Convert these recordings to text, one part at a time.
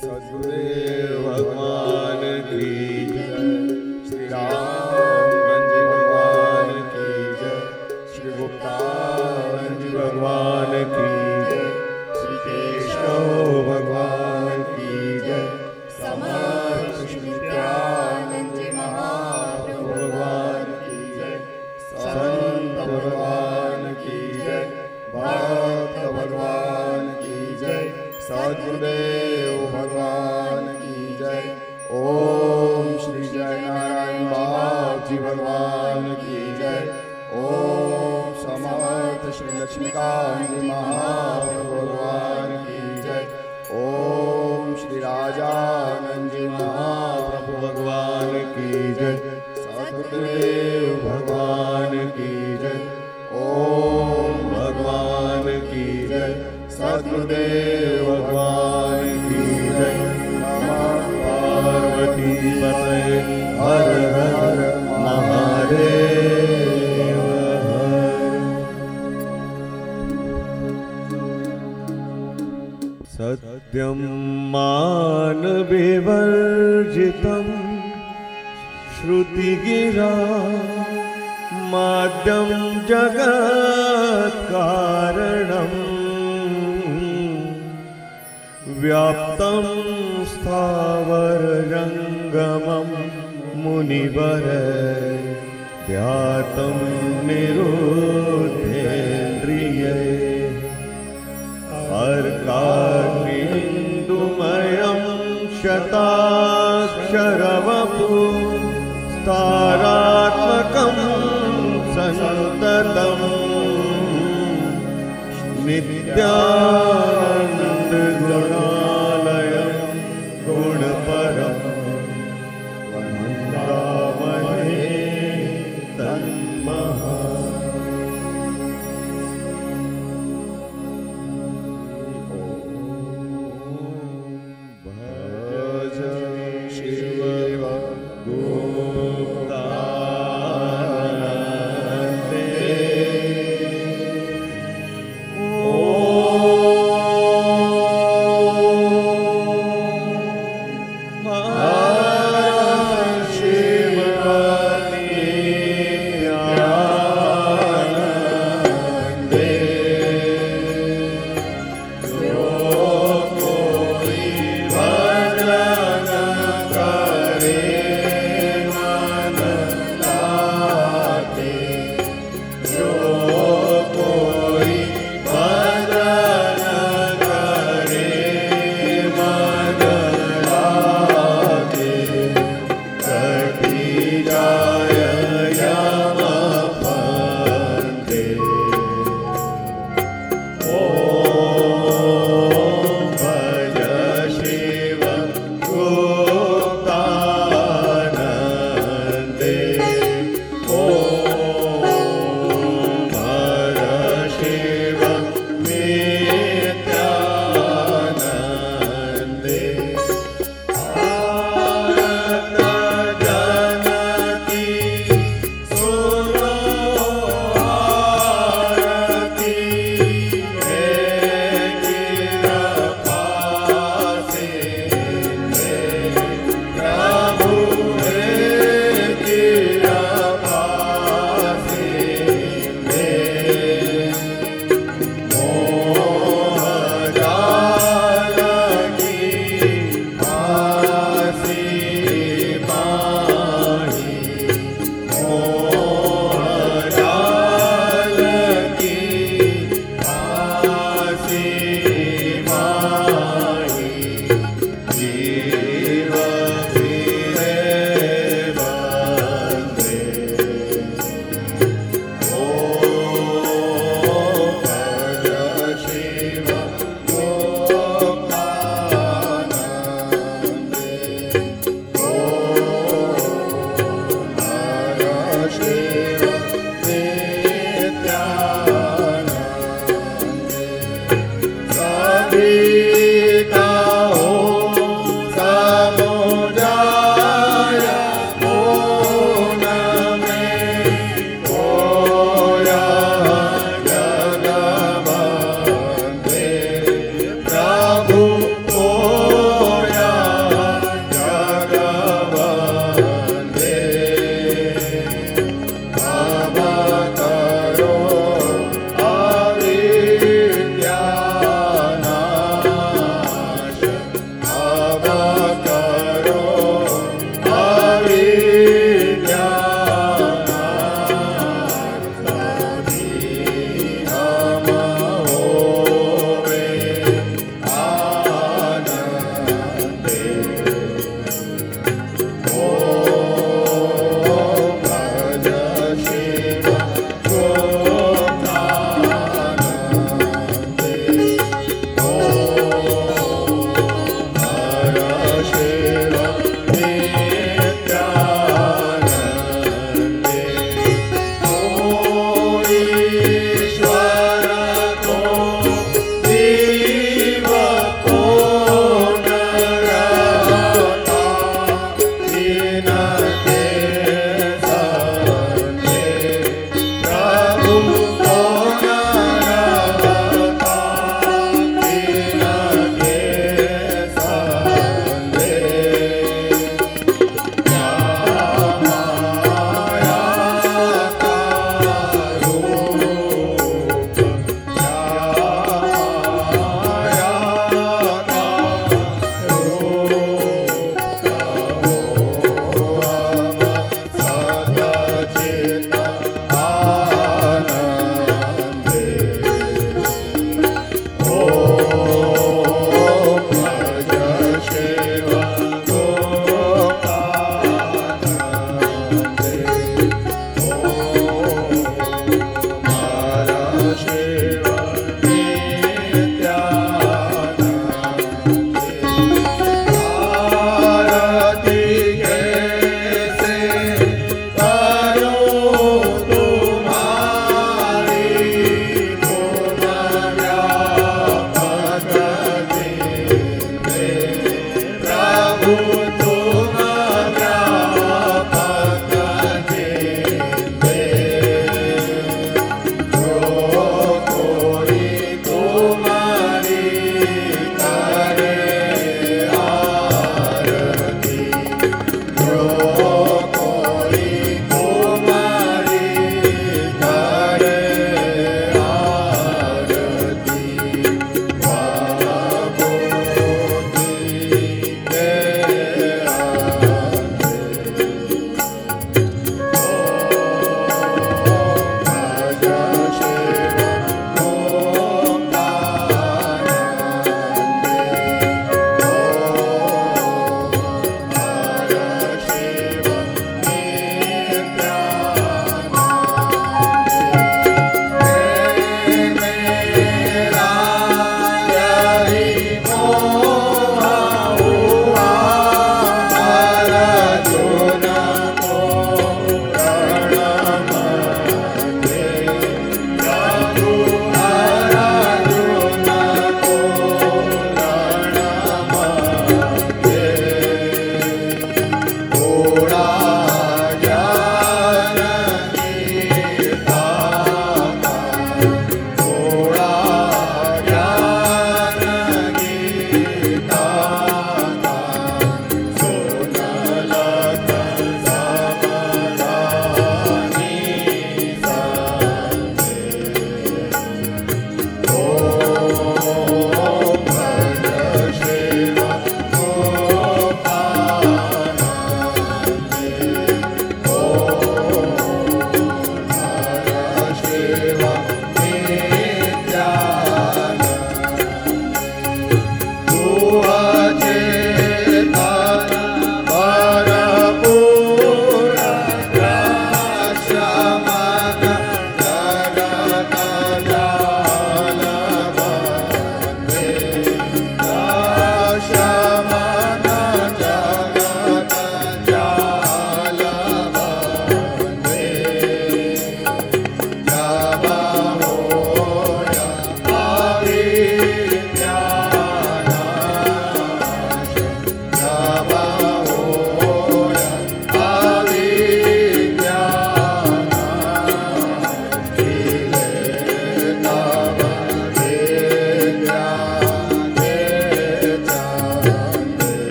सदगुरुदेव श्रुतिगिरा माद्यं जगत्कारणम् व्याप्तं स्थावरजङ्गमं मुनिवर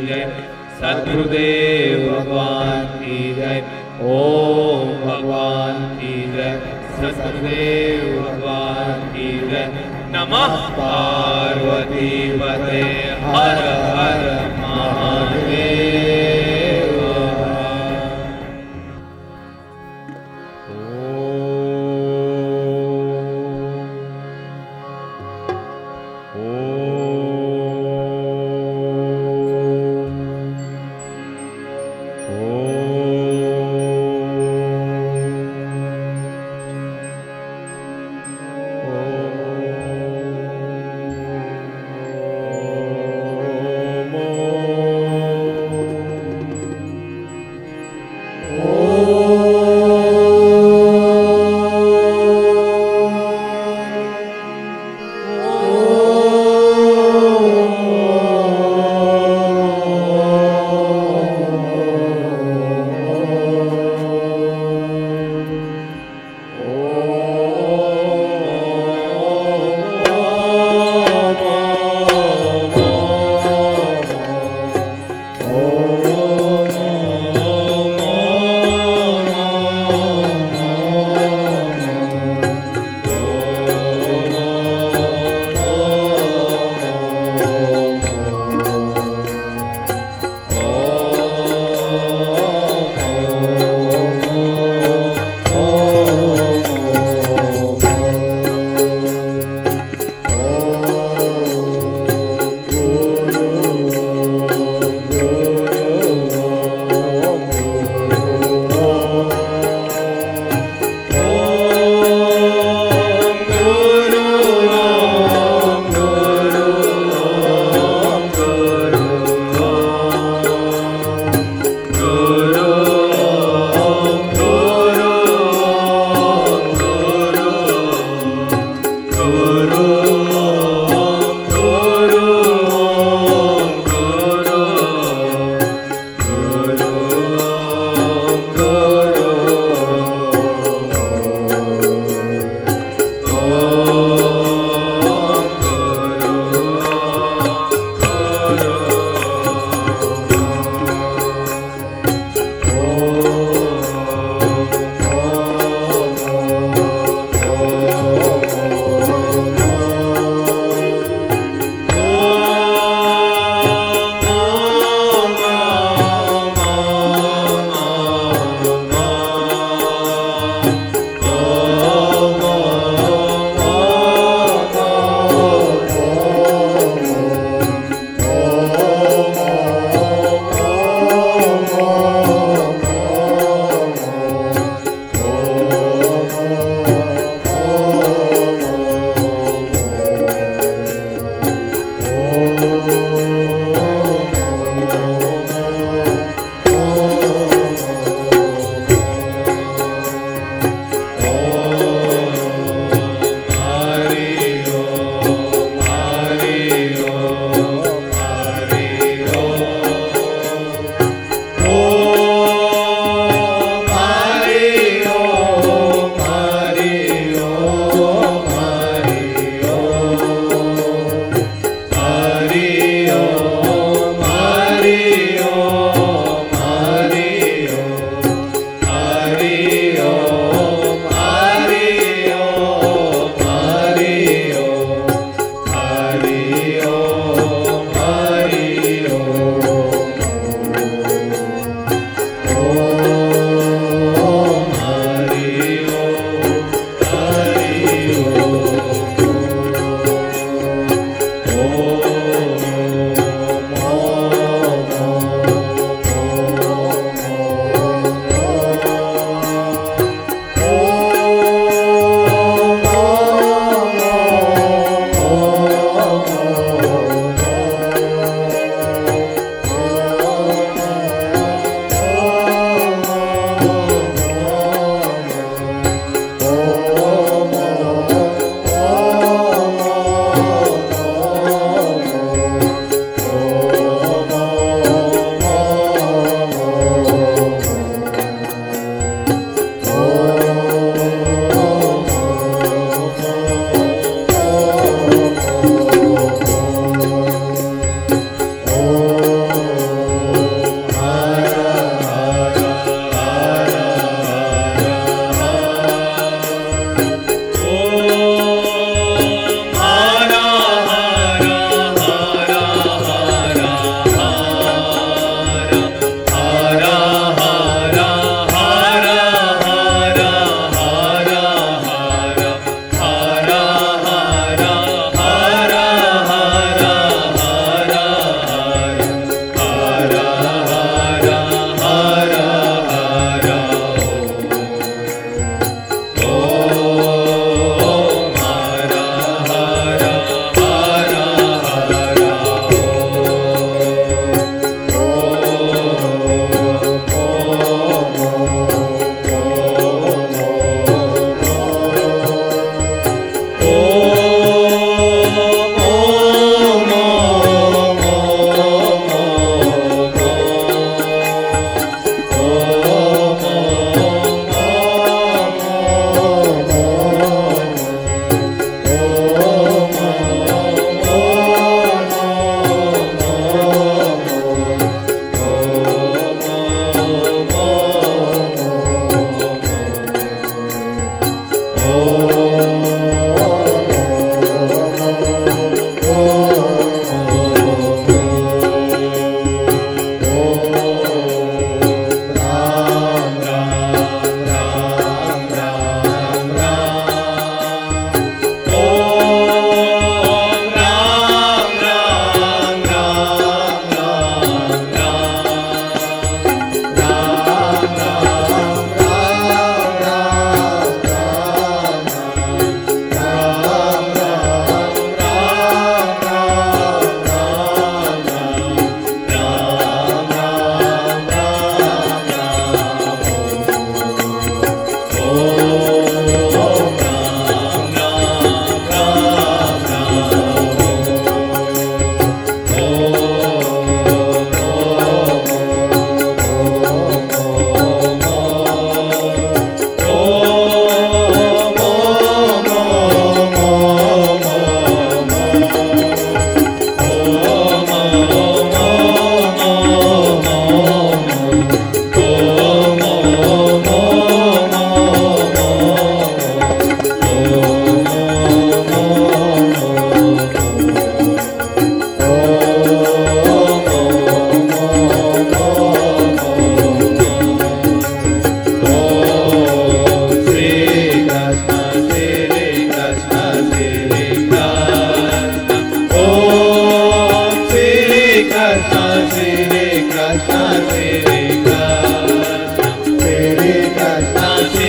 जय सत्दे भगवान् कीलय ॐ भगवान् कील सत्देव भगवान् जय नमः पार्वती पते हर हर महादेव।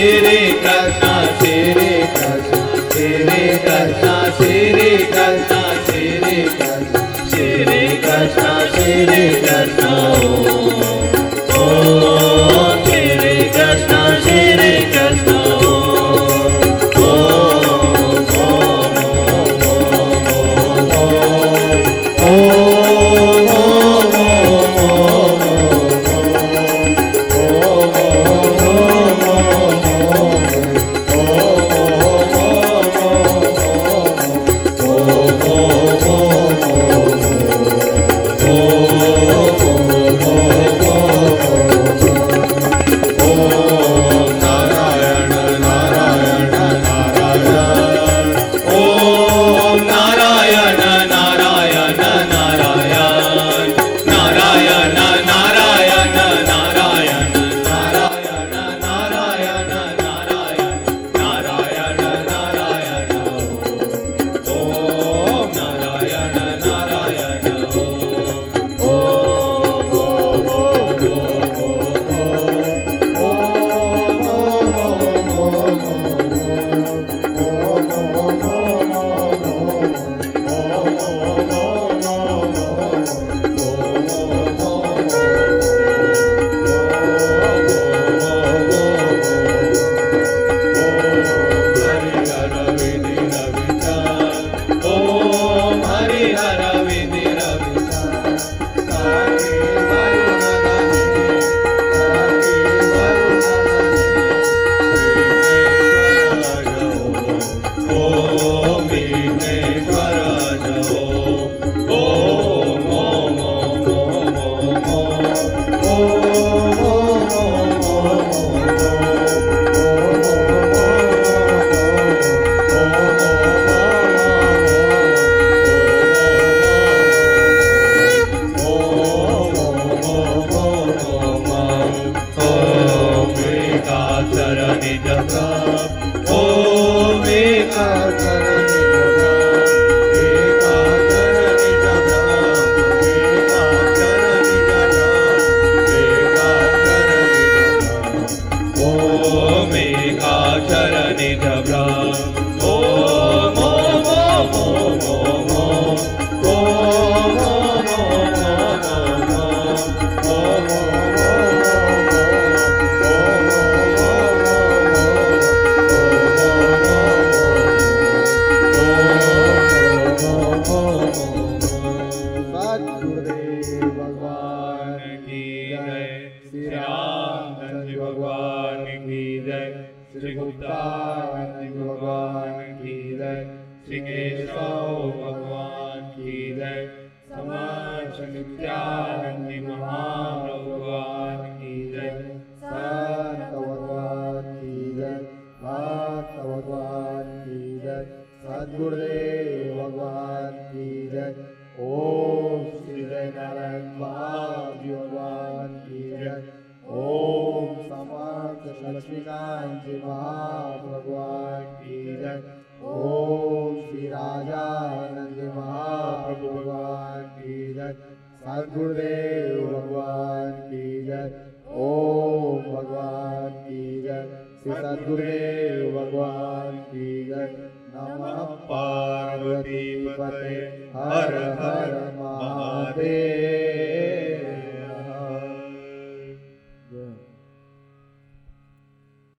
Shri Krishna